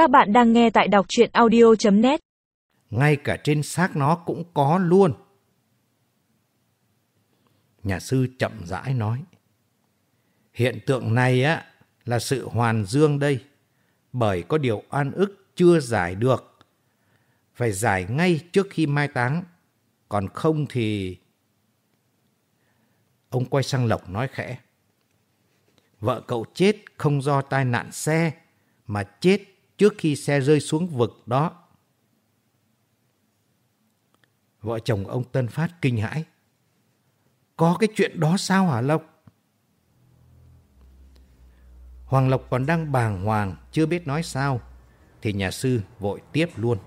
Các bạn đang nghe tại đọc chuyện audio.net Ngay cả trên xác nó cũng có luôn. Nhà sư chậm rãi nói. Hiện tượng này á là sự hoàn dương đây, bởi có điều oan ức chưa giải được. Phải giải ngay trước khi mai táng, còn không thì... Ông quay sang Lộc nói khẽ. Vợ cậu chết không do tai nạn xe, mà chết trước khi xe rơi xuống vực đó. Vợ chồng ông Tân Phát kinh hãi. Có cái chuyện đó sao hả Lộc? Hoàng Lộc còn đang bàng hoàng, chưa biết nói sao, thì nhà sư vội tiếp luôn.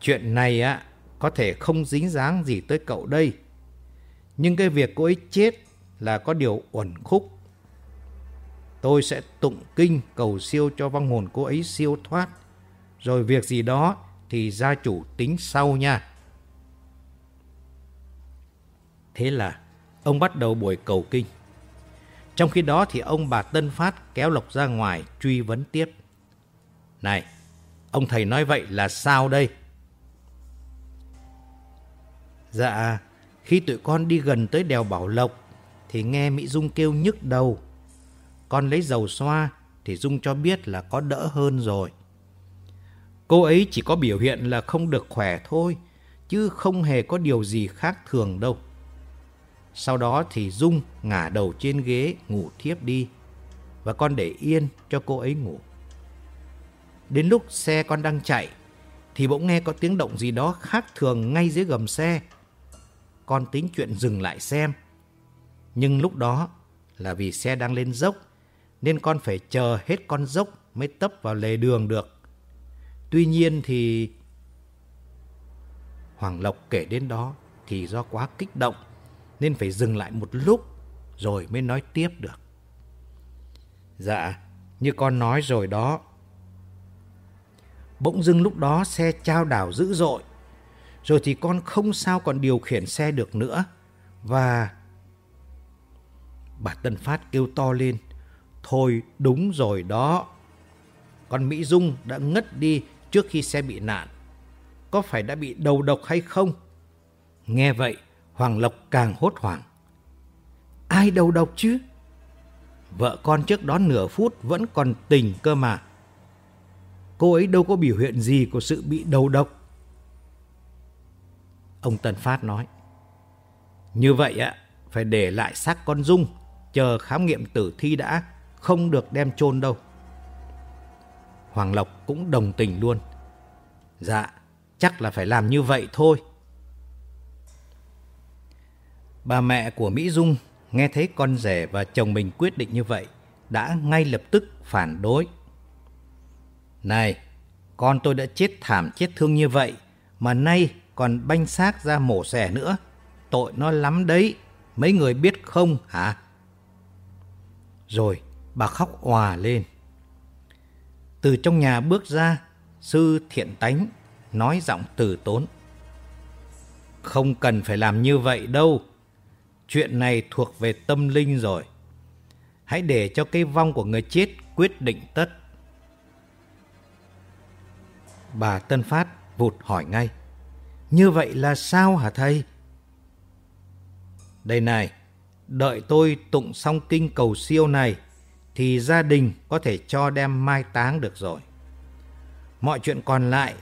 Chuyện này á, có thể không dính dáng gì tới cậu đây. Nhưng cái việc cô ấy chết là có điều uẩn khúc. Tôi sẽ tụng kinh cầu siêu cho vong hồn cô ấy siêu thoát. Rồi việc gì đó thì gia chủ tính sau nha. Thế là ông bắt đầu buổi cầu kinh. Trong khi đó thì ông bà Tân Phát kéo Lộc ra ngoài truy vấn tiếp. Này, ông thầy nói vậy là sao đây? Dạ, khi tụi con đi gần tới đèo Bảo Lộc thì nghe Mỹ Dung kêu nhức đầu. Con lấy dầu xoa thì Dung cho biết là có đỡ hơn rồi. Cô ấy chỉ có biểu hiện là không được khỏe thôi, chứ không hề có điều gì khác thường đâu. Sau đó thì Dung ngả đầu trên ghế ngủ thiếp đi và con để yên cho cô ấy ngủ. Đến lúc xe con đang chạy thì bỗng nghe có tiếng động gì đó khác thường ngay dưới gầm xe. Con tính chuyện dừng lại xem. Nhưng lúc đó là vì xe đang lên dốc nên con phải chờ hết con dốc mới tấp vào lề đường được. Tuy nhiên thì Hoàng Lộc kể đến đó thì do quá kích động nên phải dừng lại một lúc rồi mới nói tiếp được. Dạ, như con nói rồi đó. Bỗng dưng lúc đó xe trao đảo dữ dội. Rồi thì con không sao còn điều khiển xe được nữa. Và... Bà Tân Phát kêu to lên. Thôi đúng rồi đó. Con Mỹ Dung đã ngất đi trước khi xe bị nạn. Có phải đã bị đầu độc hay không? Nghe vậy, Hoàng Lộc càng hốt hoảng. Ai đầu độc chứ? Vợ con trước đó nửa phút vẫn còn tỉnh cơ mà. Cô ấy đâu có biểu hiện gì của sự bị đầu độc. Ông Tân Phát nói. Như vậy ạ, phải để lại xác con Dung, chờ khám nghiệm tử thi đã, không được đem chôn đâu. Hoàng Lộc cũng đồng tình luôn. Dạ, chắc là phải làm như vậy thôi. Bà mẹ của Mỹ Dung nghe thấy con rể và chồng mình quyết định như vậy, đã ngay lập tức phản đối. Này, con tôi đã chết thảm chết thương như vậy, mà nay còn banh xác ra mổ xẻ nữa. Tội nó lắm đấy, mấy người biết không hả? Rồi, bà khóc òa lên. Từ trong nhà bước ra, sư thiện tánh, nói giọng từ tốn. Không cần phải làm như vậy đâu. Chuyện này thuộc về tâm linh rồi. Hãy để cho cái vong của người chết quyết định tất. Bà Tân Phát vụt hỏi ngay. Như vậy là sao hả thầy? Đây này, đợi tôi tụng xong kinh cầu siêu này thì gia đình có thể cho đem mai táng được rồi. Mọi chuyện còn lại,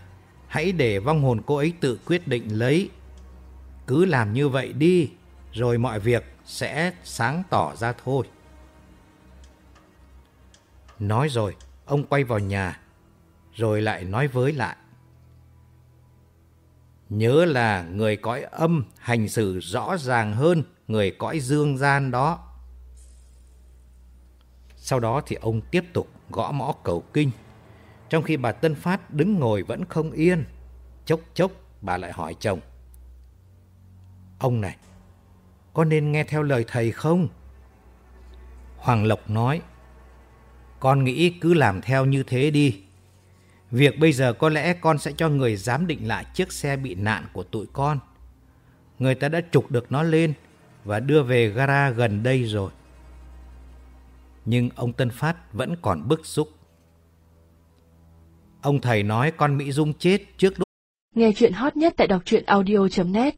hãy để vong hồn cô ấy tự quyết định lấy. Cứ làm như vậy đi, rồi mọi việc sẽ sáng tỏ ra thôi. Nói rồi, ông quay vào nhà, rồi lại nói với lại. Nhớ là người cõi âm hành xử rõ ràng hơn người cõi dương gian đó. Sau đó thì ông tiếp tục gõ mõ cầu kinh. Trong khi bà Tân Phát đứng ngồi vẫn không yên. Chốc chốc bà lại hỏi chồng. Ông này, có nên nghe theo lời thầy không? Hoàng Lộc nói, con nghĩ cứ làm theo như thế đi. Việc bây giờ có lẽ con sẽ cho người giám định lại chiếc xe bị nạn của tụi con. Người ta đã trục được nó lên và đưa về gara gần đây rồi. Nhưng ông Tân Phát vẫn còn bức xúc. Ông thầy nói con Mỹ Dung chết trước lúc Nghe chuyện hot nhất tại đọc truyện audio.net